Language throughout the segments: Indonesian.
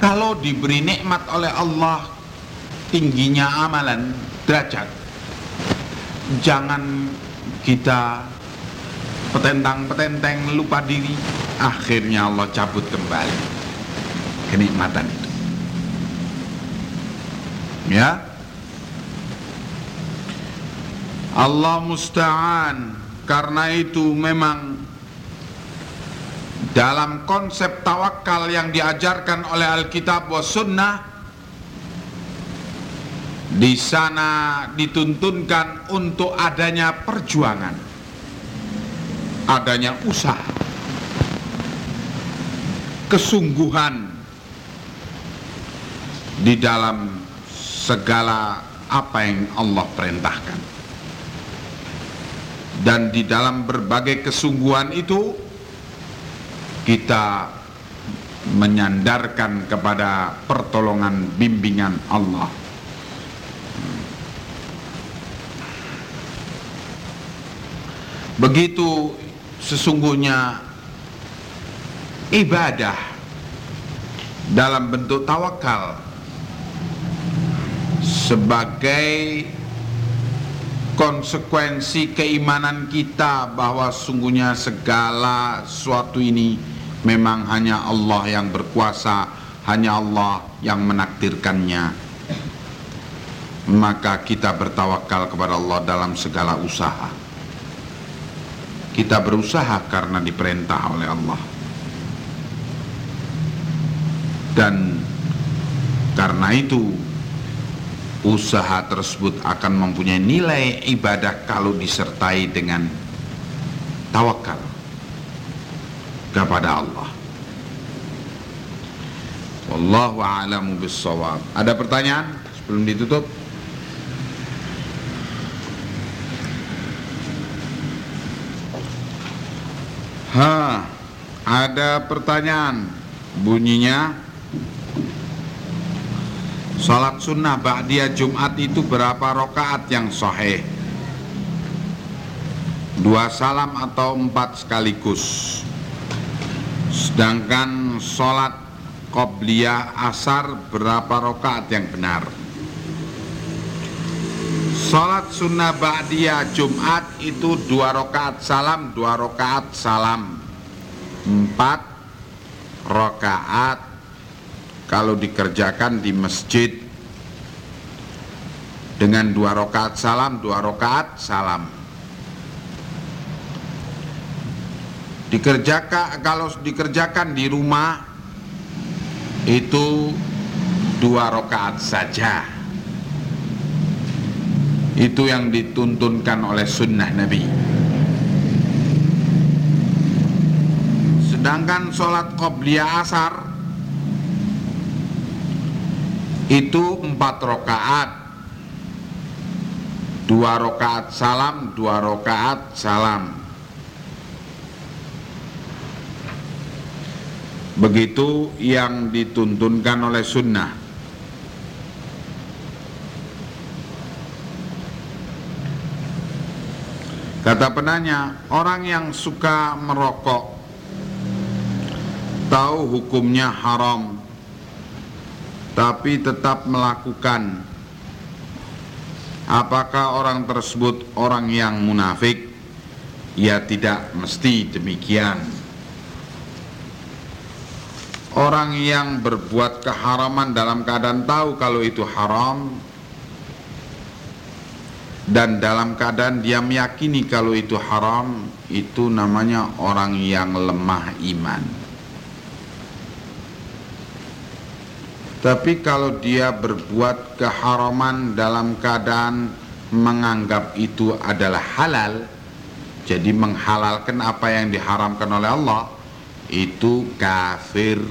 Kalau diberi nikmat oleh Allah tingginya amalan derajat, jangan kita petentang-petenteng lupa diri, akhirnya Allah cabut kembali kenikmatan itu. Ya, Allah musta'an. Karena itu memang dalam konsep tawakal yang diajarkan oleh Alkitab wa Sunnah di sana dituntunkan untuk adanya perjuangan, adanya usaha, kesungguhan di dalam segala apa yang Allah perintahkan. Dan di dalam berbagai kesungguhan itu kita menyandarkan kepada pertolongan bimbingan Allah. Begitu sesungguhnya ibadah dalam bentuk tawakal sebagai konsekuensi keimanan kita bahwa sungguhnya segala sesuatu ini memang hanya Allah yang berkuasa, hanya Allah yang menakdirkannya. Maka kita bertawakal kepada Allah dalam segala usaha. Kita berusaha karena diperintah oleh Allah. Dan karena itu usaha tersebut akan mempunyai nilai ibadah kalau disertai dengan tawakal kepada Allah. Wallahu a'lamu bissawab. Ada pertanyaan sebelum ditutup? Ha, ada pertanyaan. Bunyinya Salat sunnah ba'diyah Jumat itu berapa rokaat yang sahih? Dua salam atau empat sekaligus Sedangkan sholat Qobliyah asar berapa rokaat yang benar? Sholat sunnah ba'diyah Jumat itu dua rokaat salam, dua rokaat salam Empat rokaat kalau dikerjakan di masjid dengan dua rakaat salam, dua rakaat salam. Dikerjakan kalau dikerjakan di rumah itu dua rakaat saja. Itu yang dituntunkan oleh sunnah Nabi. Sedangkan sholat qobliyah asar itu empat rokaat dua rokaat salam dua rokaat salam begitu yang dituntunkan oleh sunnah. Kata penanya orang yang suka merokok tahu hukumnya haram tapi tetap melakukan. Apakah orang tersebut orang yang munafik? Ya tidak mesti demikian orang yang berbuat keharaman dalam keadaan tahu kalau itu haram. Dan dalam keadaan dia meyakini kalau itu haram itu namanya orang yang lemah iman. Tapi kalau dia berbuat keharaman dalam keadaan menganggap itu adalah halal, jadi menghalalkan apa yang diharamkan oleh Allah, itu kafir.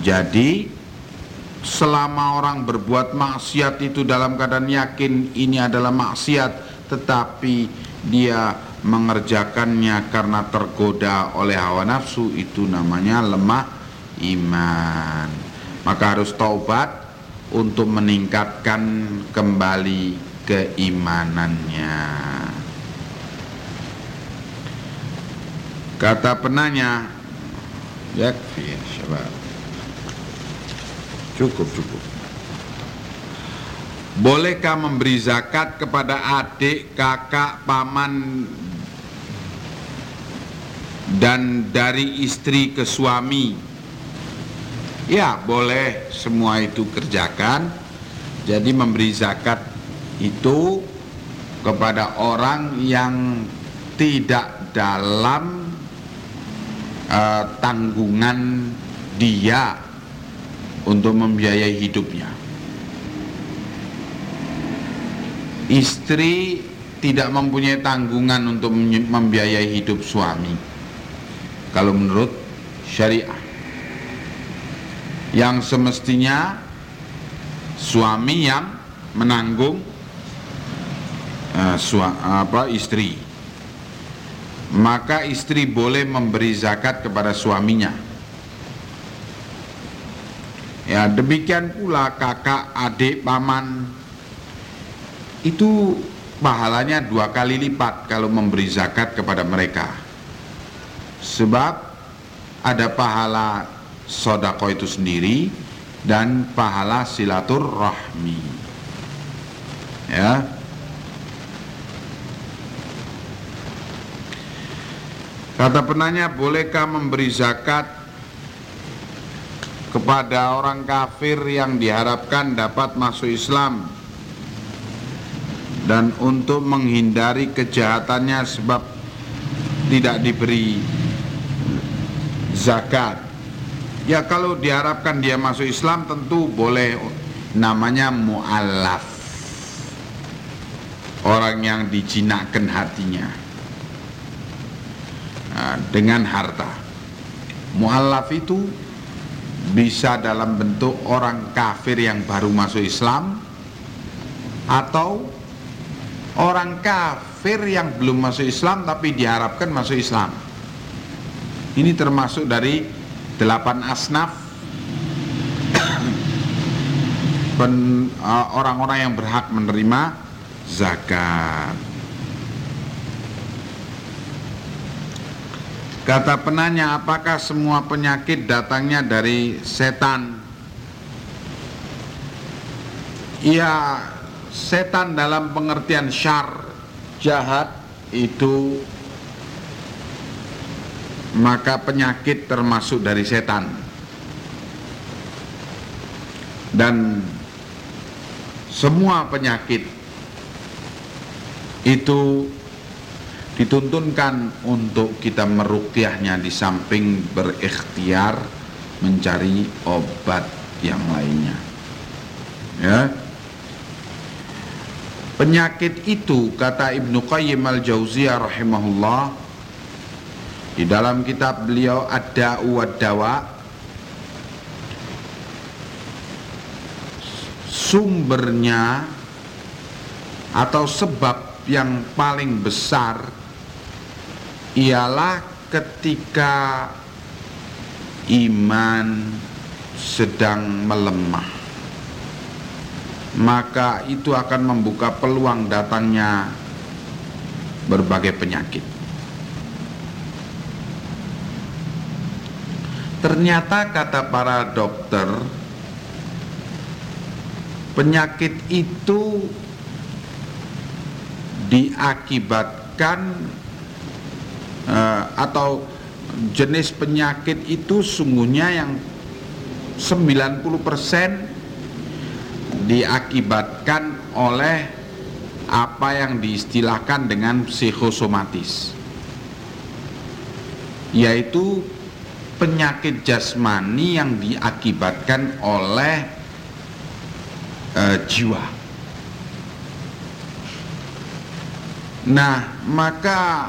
Jadi selama orang berbuat maksiat itu dalam keadaan yakin ini adalah maksiat, tetapi dia mengerjakannya karena tergoda oleh hawa nafsu, itu namanya lemah iman maka harus taubat untuk meningkatkan kembali keimanannya kata penanya ya syabab cukup cukup Bolehkah memberi zakat kepada adik, kakak, paman dan dari istri ke suami? Ya, boleh semua itu kerjakan. Jadi memberi zakat itu kepada orang yang tidak dalam uh, tanggungan dia untuk membiayai hidupnya. istri tidak mempunyai tanggungan untuk membiayai hidup suami kalau menurut syariah yang semestinya suami yang menanggung uh, sua, apa istri maka istri boleh memberi zakat kepada suaminya. Ya demikian pula kakak adik paman. Itu pahalanya dua kali lipat kalau memberi zakat kepada mereka. Sebab ada pahala sodako itu sendiri dan pahala silaturrahmi ya kata penanya bolehkah memberi zakat kepada orang kafir yang diharapkan dapat masuk Islam dan untuk menghindari kejahatannya sebab tidak diberi zakat. Ya kalau diharapkan dia masuk Islam tentu boleh namanya mu'allaf. Orang yang dijinakkan hatinya nah, dengan harta. Mu'allaf itu bisa dalam bentuk orang kafir yang baru masuk Islam atau orang kafir yang belum masuk Islam tapi diharapkan masuk Islam. Ini termasuk dari delapan asnaf uh, orang-orang yang berhak menerima zakat. Kata penanya, apakah semua penyakit datangnya dari setan? Iya, setan dalam pengertian syar jahat itu maka penyakit termasuk dari setan dan semua penyakit itu dituntunkan untuk kita merukyahnya di samping berikhtiar mencari obat yang lainnya. Ya. Penyakit itu kata Ibnu Qayyim al-Jauziyah rahimahullah di dalam kitab beliau Ad-Da'u dawa sumbernya atau sebab yang paling besar ialah ketika iman sedang melemah maka itu akan membuka peluang datangnya berbagai penyakit. Ternyata kata para dokter penyakit itu diakibatkan uh, atau jenis penyakit itu sungguhnya yang 90% diakibatkan oleh apa yang diistilahkan dengan psikosomatis yaitu penyakit jasmani yang diakibatkan oleh e, jiwa. Nah, maka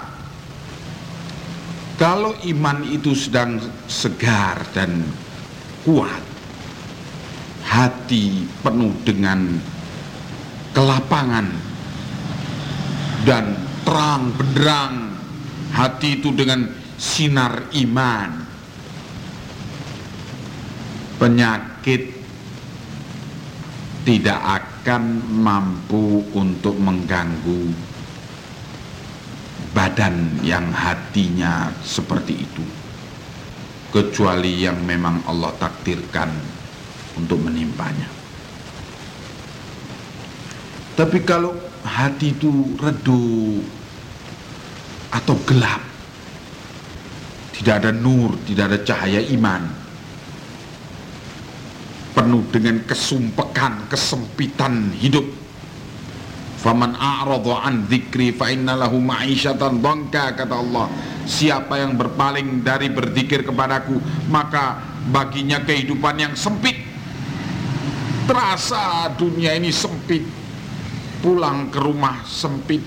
kalau iman itu sedang segar dan kuat, hati penuh dengan kelapangan dan terang benderang hati itu dengan sinar iman penyakit tidak akan mampu untuk mengganggu badan yang hatinya seperti itu kecuali yang memang Allah takdirkan untuk menimpanya. Tapi kalau hati itu redup atau gelap, tidak ada nur, tidak ada cahaya iman, penuh dengan kesumpekan, kesempitan hidup. Faman a'radha an dzikri fa inna ma'isyatan dhanka kata Allah. Siapa yang berpaling dari berzikir kepadaku, maka baginya kehidupan yang sempit. Terasa dunia ini sempit. Pulang ke rumah sempit.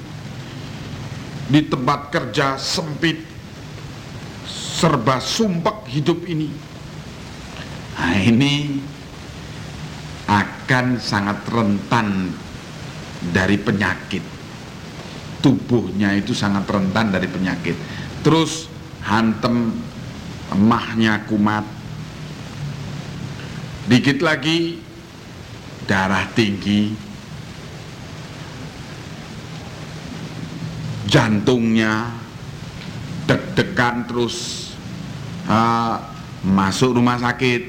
Di tempat kerja sempit. Serba sumpek hidup ini. Nah, ini akan sangat rentan dari penyakit. Tubuhnya itu sangat rentan dari penyakit. Terus hantem emahnya kumat. Dikit lagi darah tinggi. Jantungnya deg-degan terus uh, masuk rumah sakit.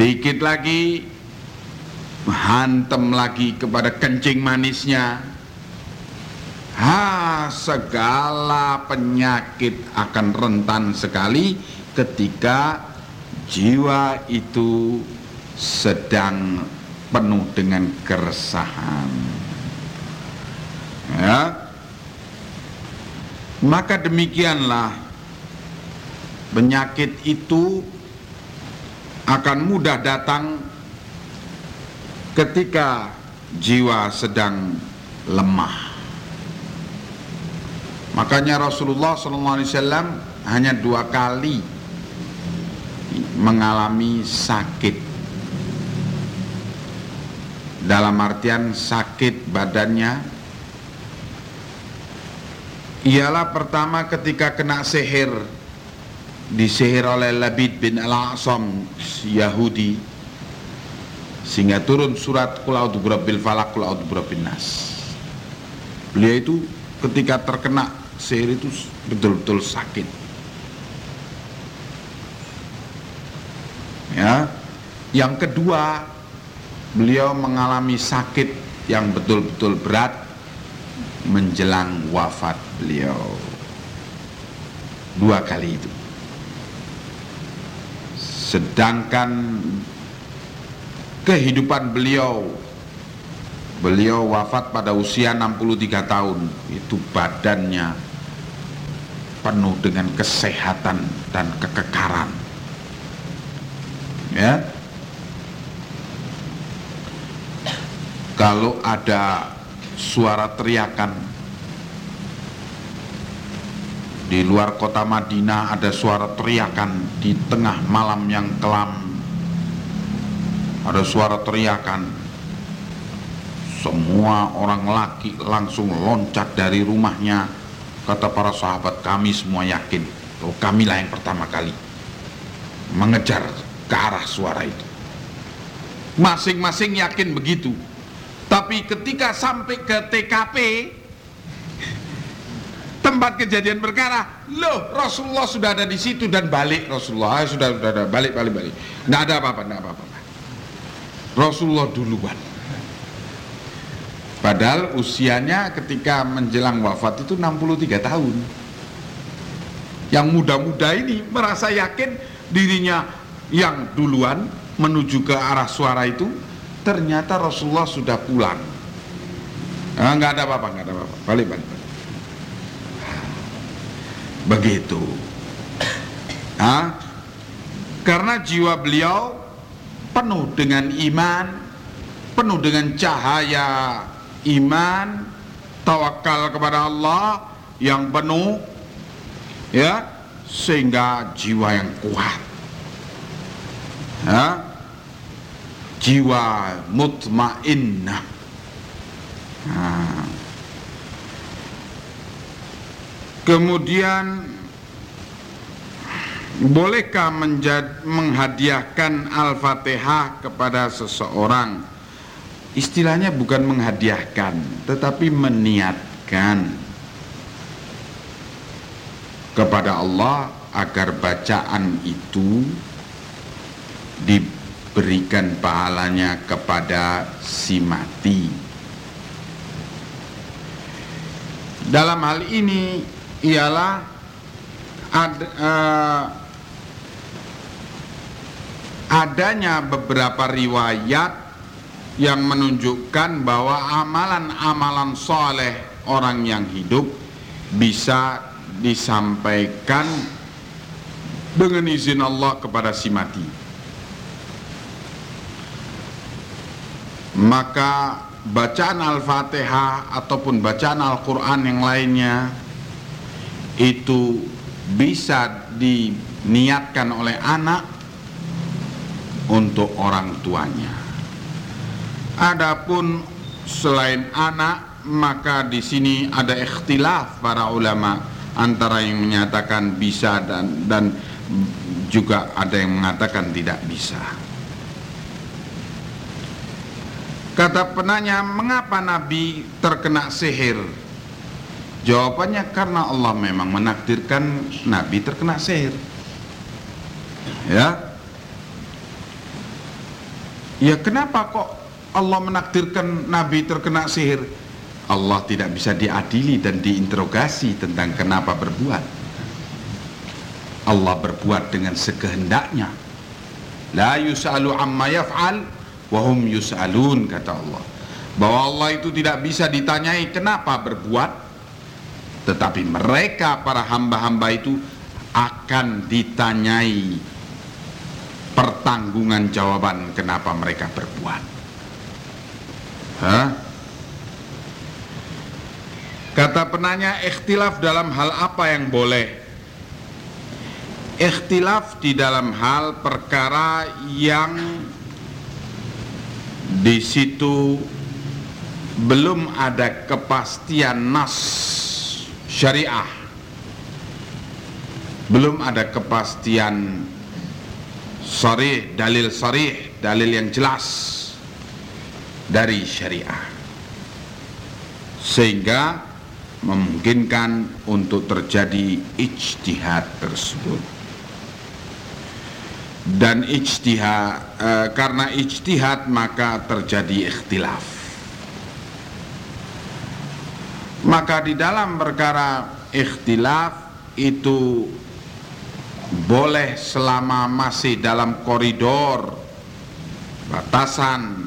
Dikit lagi hantem lagi kepada kencing manisnya. Ha segala penyakit akan rentan sekali ketika jiwa itu sedang penuh dengan keresahan. Ya. Maka demikianlah penyakit itu akan mudah datang ketika jiwa sedang lemah. Makanya Rasulullah SAW hanya dua kali mengalami sakit. Dalam artian sakit badannya ialah pertama ketika kena sihir disihir oleh Labid bin Al-Asam Yahudi sehingga turun surat Qul a'udzu birabbil falaq nas. Beliau itu ketika terkena sihir itu betul-betul sakit. Ya. Yang kedua, beliau mengalami sakit yang betul-betul berat menjelang wafat beliau. Dua kali itu. Sedangkan kehidupan beliau. Beliau wafat pada usia 63 tahun. Itu badannya penuh dengan kesehatan dan kekekaran. Ya. Kalau ada suara teriakan di luar kota Madinah ada suara teriakan di tengah malam yang kelam ada suara teriakan. Semua orang laki langsung loncat dari rumahnya. Kata para sahabat kami semua yakin oh kamilah yang pertama kali mengejar ke arah suara itu. Masing-masing yakin begitu. Tapi ketika sampai ke TKP tempat kejadian perkara loh Rasulullah sudah ada di situ dan balik. Rasulullah sudah sudah ada balik balik balik. Nggak ada apa-apa nggak apa-apa Rasulullah duluan. Padahal usianya ketika menjelang wafat itu 63 tahun. Yang muda-muda ini merasa yakin dirinya yang duluan menuju ke arah suara itu, ternyata Rasulullah sudah pulang. Nah, nggak ada apa-apa, nggak ada apa-apa. Balik, balik. Begitu. Hah? Karena jiwa beliau penuh dengan iman, penuh dengan cahaya iman, tawakal kepada Allah yang penuh ya sehingga jiwa yang kuat ya jiwa mutmainnah nah. kemudian Bolehkah menjad, menghadiahkan Al-Fatihah kepada seseorang? Istilahnya bukan menghadiahkan, tetapi meniatkan kepada Allah agar bacaan itu diberikan pahalanya kepada si mati. Dalam hal ini ialah ad, uh, adanya beberapa riwayat yang menunjukkan bahwa amalan-amalan soleh orang yang hidup bisa disampaikan dengan izin Allah kepada si mati. Maka bacaan Al-Fatihah ataupun bacaan Al-Quran yang lainnya itu bisa diniatkan oleh anak untuk orang tuanya. Adapun selain anak, maka di sini ada ikhtilaf para ulama antara yang menyatakan bisa dan dan juga ada yang mengatakan tidak bisa. Kata penanya, mengapa Nabi terkena sihir? Jawabannya karena Allah memang menakdirkan Nabi terkena sihir. Ya. Ya kenapa kok Allah menakdirkan Nabi terkena sihir? Allah tidak bisa diadili dan diinterogasi tentang kenapa berbuat. Allah berbuat dengan sekehendaknya. La yus'alu amma yaf'al wahum yus'alun kata Allah bahwa Allah itu tidak bisa ditanyai kenapa berbuat tetapi mereka para hamba-hamba itu akan ditanyai pertanggungan jawaban kenapa mereka berbuat. Hah? kata penanya ikhtilaf dalam hal apa yang boleh? Ikhtilaf di dalam hal perkara yang di situ belum ada kepastian nas syariah. Belum ada kepastian sarih dalil sarih dalil yang jelas dari syariah. Sehingga memungkinkan untuk terjadi ijtihad tersebut. Dan ijtihad e, karena ijtihad maka terjadi ikhtilaf. Maka di dalam perkara ikhtilaf itu boleh selama masih dalam koridor batasan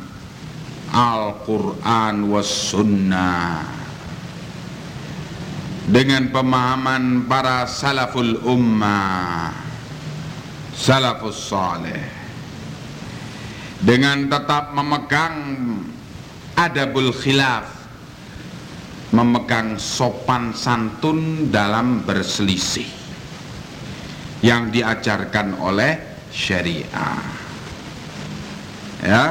Al-Quran was sunnah. Dengan pemahaman para salaful ummah salafus saleh dengan tetap memegang adabul khilaf memegang sopan santun dalam berselisih yang diajarkan oleh syariah ya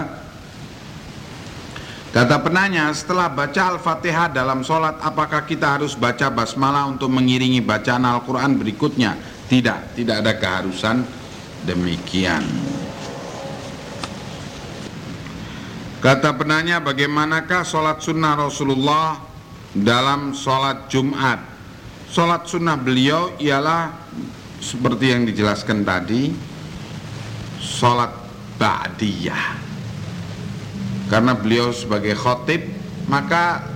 Kata penanya, setelah baca Al-Fatihah dalam sholat, apakah kita harus baca basmalah untuk mengiringi bacaan Al-Quran berikutnya? Tidak, tidak ada keharusan demikian. Kata penanya bagaimanakah sholat sunnah Rasulullah dalam sholat Jumat Sholat sunnah beliau ialah seperti yang dijelaskan tadi Sholat Ba'diyah. Karena beliau sebagai khotib maka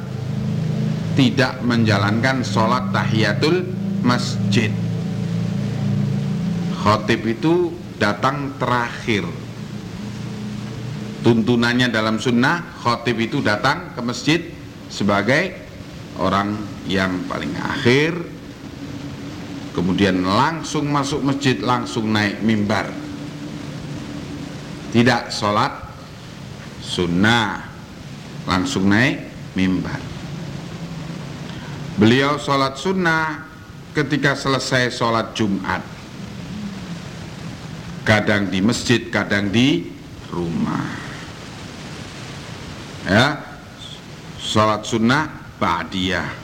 tidak menjalankan sholat tahiyatul masjid. Khotib itu datang terakhir. Tuntunannya dalam sunnah Khotib itu datang ke masjid Sebagai orang yang paling akhir Kemudian langsung masuk masjid Langsung naik mimbar Tidak sholat Sunnah Langsung naik mimbar Beliau sholat sunnah ketika selesai sholat Jumat kadang di masjid, kadang di rumah. Ya, sholat sunnah ba'diyah.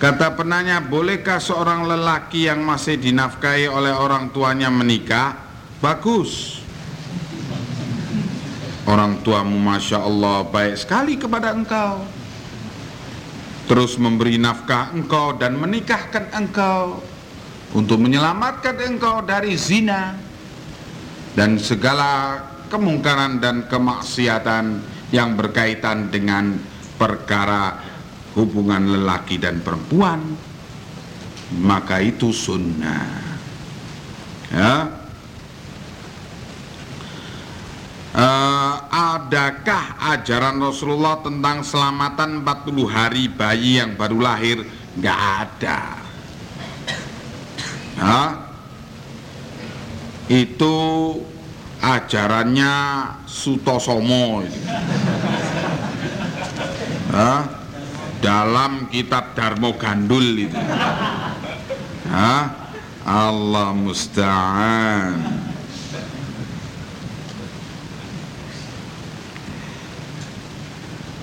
Kata penanya, bolehkah seorang lelaki yang masih dinafkahi oleh orang tuanya menikah? Bagus. Orang tuamu Masya Allah baik sekali kepada engkau. terus memberi nafkah engkau dan menikahkan engkau untuk menyelamatkan engkau dari zina dan segala kemungkaran dan kemaksiatan yang berkaitan dengan perkara hubungan lelaki dan perempuan maka itu sunnah ya uh, adakah ajaran Rasulullah tentang selamatan 40 hari bayi yang baru lahir? Gak ada. Ya. Itu ajarannya Sutosomo. Ya. Dalam kitab Darmo Gandul itu. Ya. Allah musta'an.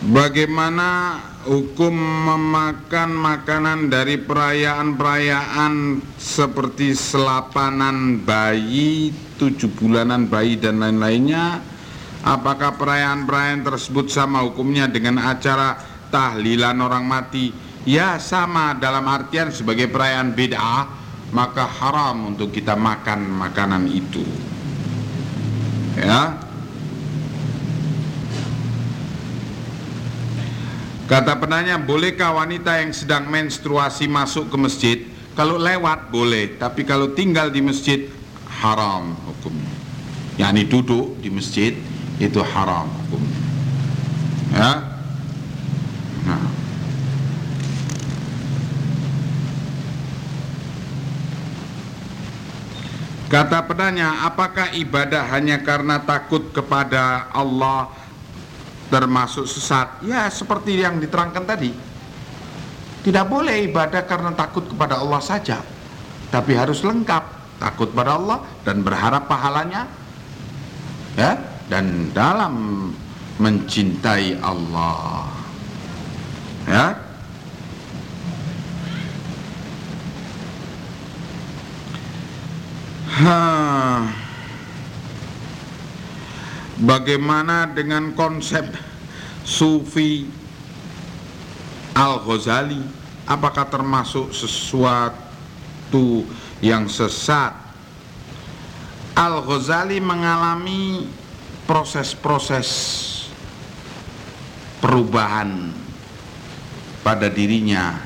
Bagaimana hukum memakan makanan dari perayaan-perayaan seperti selapanan bayi, tujuh bulanan bayi dan lain-lainnya? Apakah perayaan-perayaan tersebut sama hukumnya dengan acara tahlilan orang mati? Ya sama dalam artian sebagai perayaan bid'ah maka haram untuk kita makan makanan itu. Ya, Kata penanya, bolehkah wanita yang sedang menstruasi masuk ke masjid? Kalau lewat boleh, tapi kalau tinggal di masjid haram hukumnya. Yani duduk di masjid itu haram hukumnya. Ya. Kata penanya, apakah ibadah hanya karena takut kepada Allah termasuk sesat? Ya seperti yang diterangkan tadi. Tidak boleh ibadah karena takut kepada Allah saja. Tapi harus lengkap takut pada Allah dan berharap pahalanya ya dan dalam mencintai Allah ya ha Bagaimana dengan konsep sufi Al-Ghazali? Apakah termasuk sesuatu yang sesat? Al-Ghazali mengalami proses-proses perubahan pada dirinya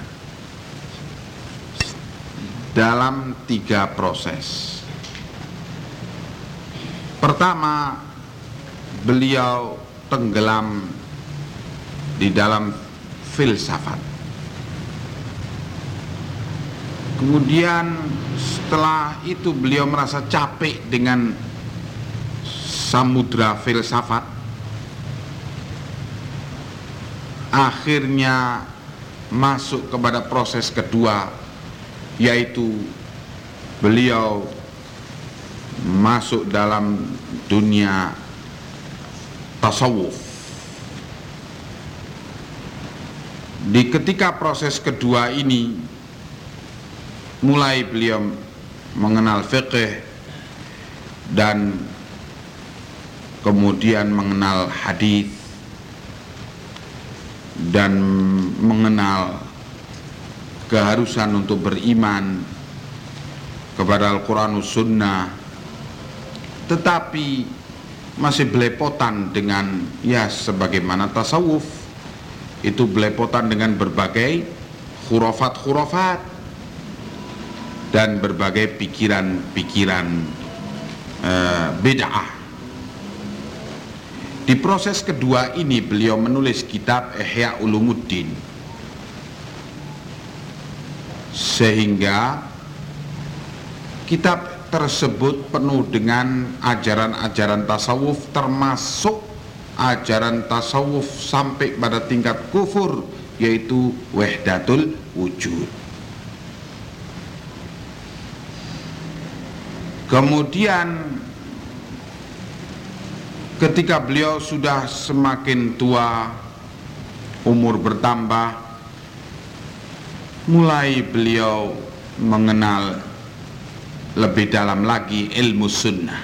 dalam tiga proses. Pertama, beliau tenggelam di dalam filsafat. Kemudian setelah itu beliau merasa capek dengan samudra filsafat. Akhirnya masuk kepada proses kedua yaitu beliau masuk dalam dunia tasawuf. Di ketika proses kedua ini mulai beliau mengenal fikih dan kemudian mengenal hadis dan mengenal keharusan untuk beriman kepada Al-Quran Sunnah tetapi masih belepotan dengan ya sebagaimana tasawuf itu belepotan dengan berbagai khurafat-khurafat dan berbagai pikiran-pikiran uh, bid'ah. Di proses kedua ini beliau menulis kitab Ihya Ulumuddin sehingga kitab tersebut penuh dengan ajaran-ajaran tasawuf termasuk ajaran tasawuf sampai pada tingkat kufur yaitu wahdatul wujud. Kemudian ketika beliau sudah semakin tua, umur bertambah, mulai beliau mengenal lebih dalam lagi ilmu sunnah.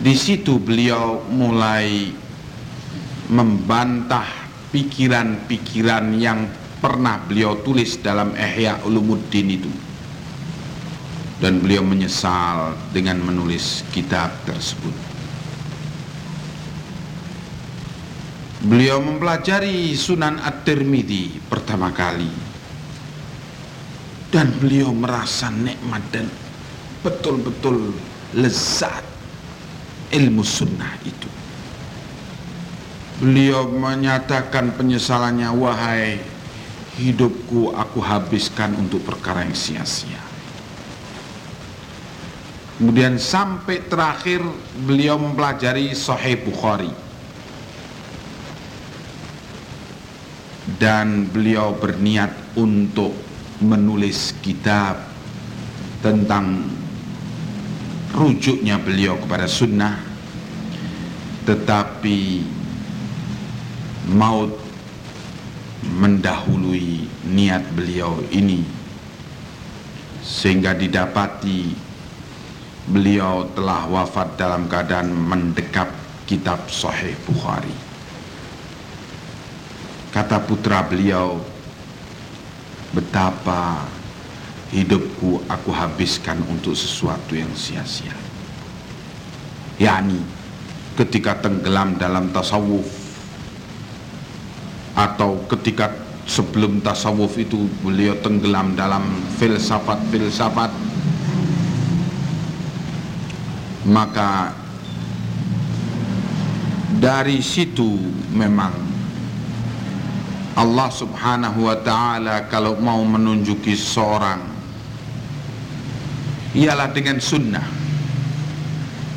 Di situ beliau mulai membantah pikiran-pikiran yang pernah beliau tulis dalam Ihya Ulumuddin itu. Dan beliau menyesal dengan menulis kitab tersebut. Beliau mempelajari Sunan At-Tirmidzi pertama kali dan beliau merasa nikmat dan betul-betul lezat ilmu sunnah itu. Beliau menyatakan penyesalannya wahai hidupku aku habiskan untuk perkara yang sia-sia. Kemudian sampai terakhir beliau mempelajari Sahih Bukhari. Dan beliau berniat untuk menulis kitab tentang rujuknya beliau kepada sunnah tetapi maut mendahului niat beliau ini sehingga didapati beliau telah wafat dalam keadaan mendekap kitab Sahih Bukhari. Kata putra beliau betapa hidupku aku habiskan untuk sesuatu yang sia-sia. Yakni ketika tenggelam dalam tasawuf atau ketika sebelum tasawuf itu beliau tenggelam dalam filsafat-filsafat maka dari situ memang Allah subhanahu wa ta'ala kalau mau menunjuki seorang ialah dengan sunnah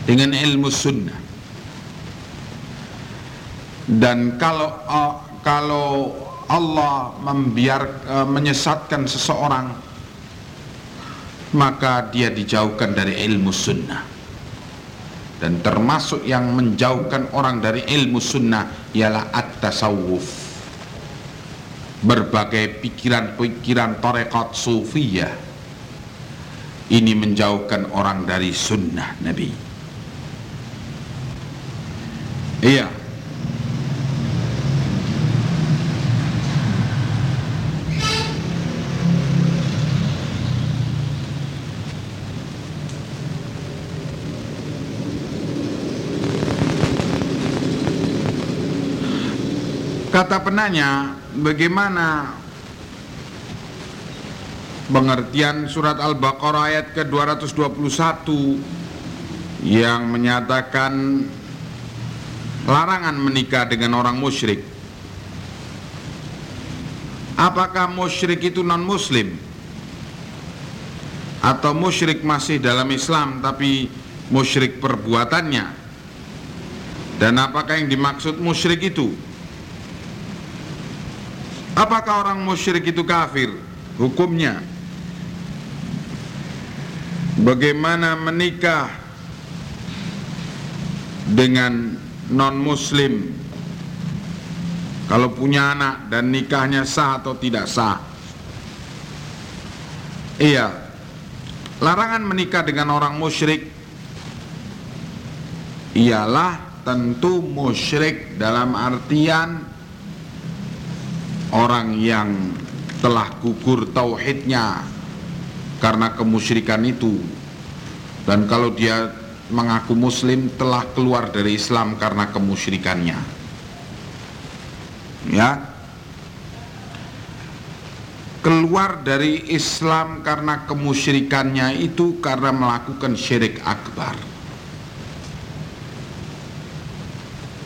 dengan ilmu sunnah. Dan kalau uh, kalau Allah membiar uh, menyesatkan seseorang maka dia dijauhkan dari ilmu sunnah. Dan termasuk yang menjauhkan orang dari ilmu sunnah ialah at-tasawuf berbagai pikiran-pikiran tarekat sufiyah. Ini menjauhkan orang dari sunnah Nabi. Iya. Kata penanya, bagaimana pengertian surat Al-Baqarah ayat ke-221 yang menyatakan larangan menikah dengan orang musyrik. Apakah musyrik itu non muslim? Atau musyrik masih dalam Islam tapi musyrik perbuatannya? Dan apakah yang dimaksud musyrik itu? Apakah orang musyrik itu kafir? Hukumnya. Bagaimana menikah dengan non muslim kalau punya anak dan nikahnya sah atau tidak sah? Iya. Larangan menikah dengan orang musyrik ialah tentu musyrik dalam artian orang yang telah gugur tauhidnya karena kemusyrikan itu. Dan kalau dia mengaku muslim telah keluar dari Islam karena kemusyrikannya. Ya. Keluar dari Islam karena kemusyrikannya itu karena melakukan syirik akbar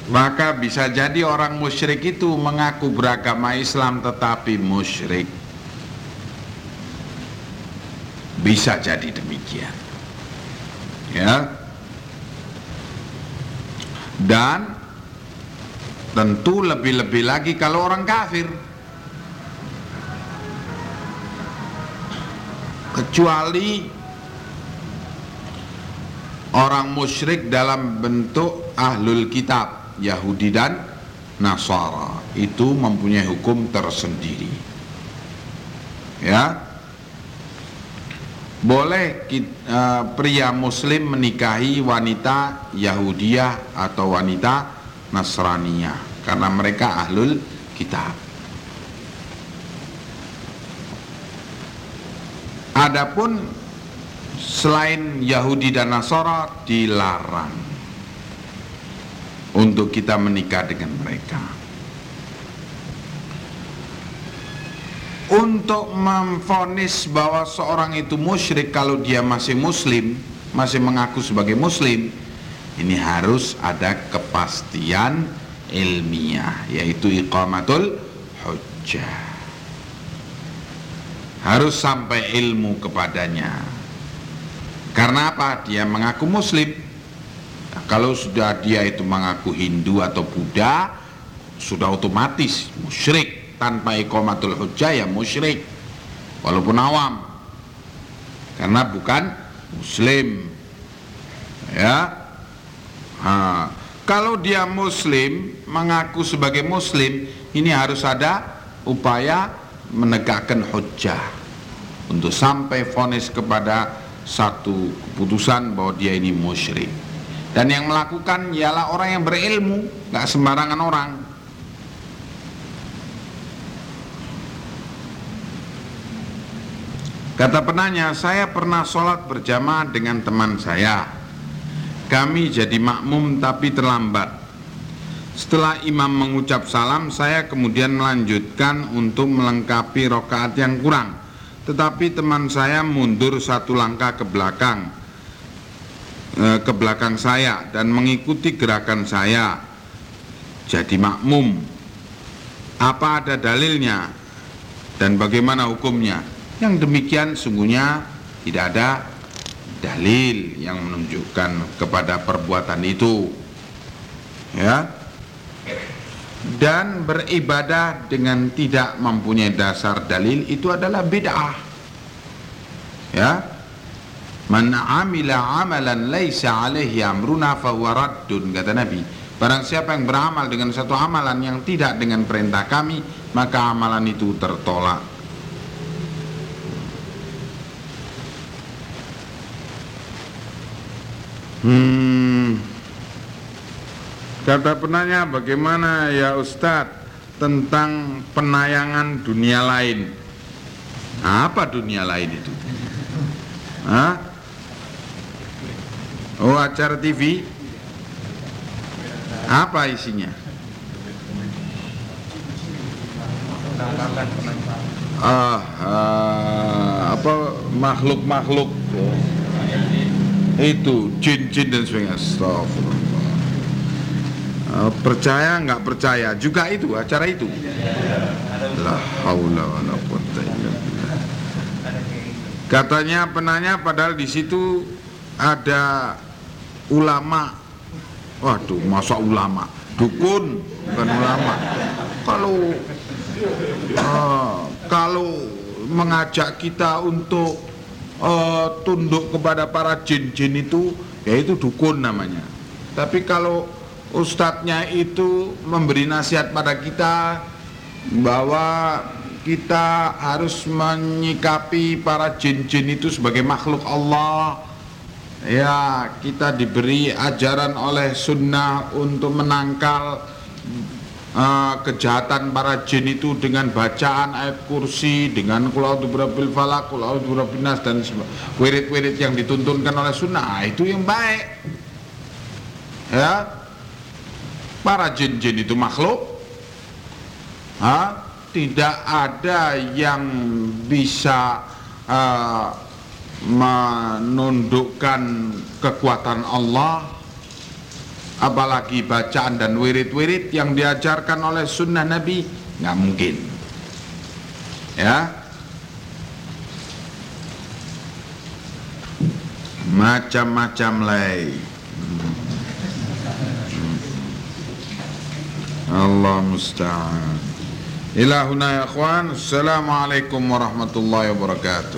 maka bisa jadi orang musyrik itu mengaku beragama Islam tetapi musyrik bisa jadi demikian. Ya. Dan tentu lebih-lebih lagi kalau orang kafir. Kecuali orang musyrik dalam bentuk ahlul kitab Yahudi dan Nasara itu mempunyai hukum tersendiri. Ya, boleh uh, pria muslim menikahi wanita Yahudiyah atau wanita Nasraniyah karena mereka ahlul kitab. Adapun selain Yahudi dan Nasara dilarang untuk kita menikah dengan mereka. Untuk memfonis bahwa seorang itu musyrik kalau dia masih muslim, masih mengaku sebagai muslim, ini harus ada kepastian ilmiah yaitu iqamatul hujjah. Harus sampai ilmu kepadanya. Karena apa? Dia mengaku muslim nah, kalau sudah dia itu mengaku Hindu atau Buddha sudah otomatis musyrik. Tanpa iqamatul hujjah ya musyrik. Walaupun awam. Karena bukan muslim. Ya. Ha. kalau dia muslim mengaku sebagai muslim ini harus ada upaya menegakkan hujjah. Untuk sampai vonis kepada satu keputusan bahwa dia ini musyrik dan yang melakukan ialah orang yang berilmu nggak sembarangan orang. Kata penanya saya pernah sholat berjamaah dengan teman saya. Kami jadi makmum tapi terlambat. Setelah imam mengucap salam, saya kemudian melanjutkan untuk melengkapi rokaat yang kurang. Tetapi teman saya mundur satu langkah ke belakang, eh, ke belakang saya dan mengikuti gerakan saya. Jadi makmum. Apa ada dalilnya dan bagaimana hukumnya? Yang demikian sungguhnya tidak ada dalil yang menunjukkan kepada perbuatan itu. Ya, dan beribadah dengan tidak mempunyai dasar dalil itu adalah bid'ah ya man amila amalan laisa alaihi amruna fahuwa raddun kata Nabi barang siapa yang beramal dengan satu amalan yang tidak dengan perintah kami maka amalan itu tertolak hmm Kata penanya bagaimana ya Ustadz tentang penayangan dunia lain Apa dunia lain itu? Hah? Oh acara TV Apa isinya? Ah, ah apa makhluk-makhluk? Itu jin-jin dan sebagainya. Astagfirullah. Eh, percaya nggak percaya? Juga itu acara itu? La haula katanya penanya padahal di situ ada ulama. Waduh masa ulama? Dukun bukan ulama. Kalau uh, kalau mengajak kita untuk uh, tunduk kepada para jin-jin itu ya itu dukun namanya. Tapi kalau ustadznya itu memberi nasihat pada kita bahwa kita harus menyikapi para jin-jin itu sebagai makhluk Allah ya kita diberi ajaran oleh sunnah untuk menangkal uh, kejahatan para jin itu dengan bacaan ayat kursi dengan kulaudhu berabil falak kulaudhu berabil nas dan wirid-wirid yang dituntunkan oleh sunnah. Nah, itu yang baik. Ya. Para jin-jin itu makhluk. Ha? tidak ada yang bisa uh, menundukkan kekuatan Allah apalagi bacaan dan wirid-wirid yang diajarkan oleh sunnah Nabi nggak mungkin ya macam-macam lain Allah musta'an. Ilahuna ya akhwan. Assalamualaikum warahmatullahi wabarakatuh.